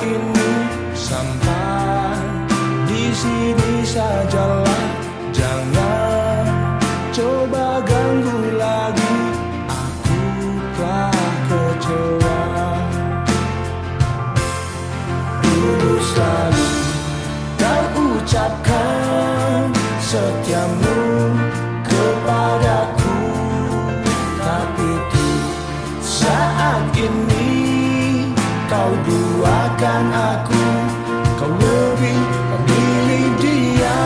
ini sampai di sini sajalah. Jangan coba ganggu lagi. Aku telah kecewa. Dulu selalu kau ucapkan setiamu kepadaku. Tapi tu saat ini kau duakan aku. Kau lebih memilih dia.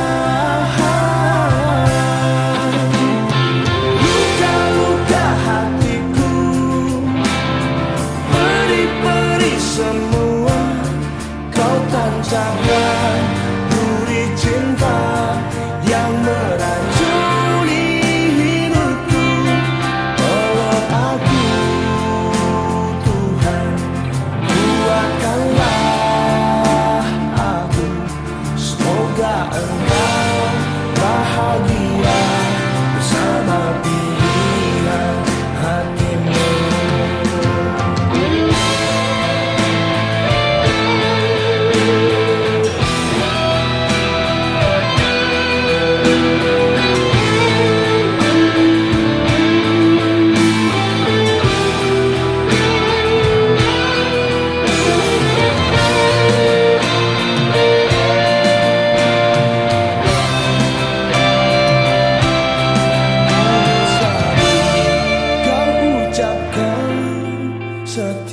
Luka-luka hatiku. Peri-peri semua. Kau tancapkan duri cinta semoga engkau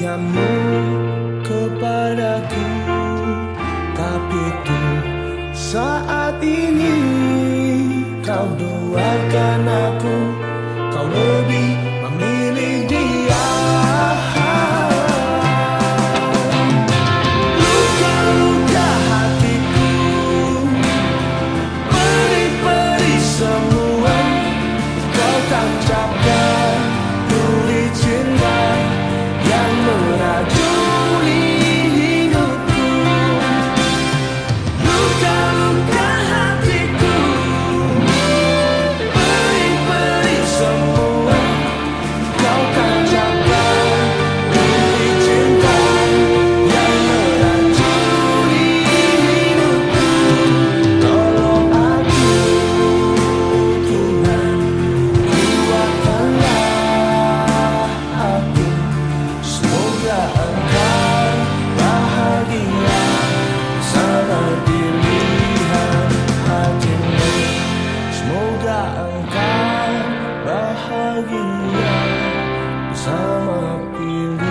setiamu kepadaku Tapi tu saat ini kau doakan aku Semoga engkau bahagia Bersama pilihan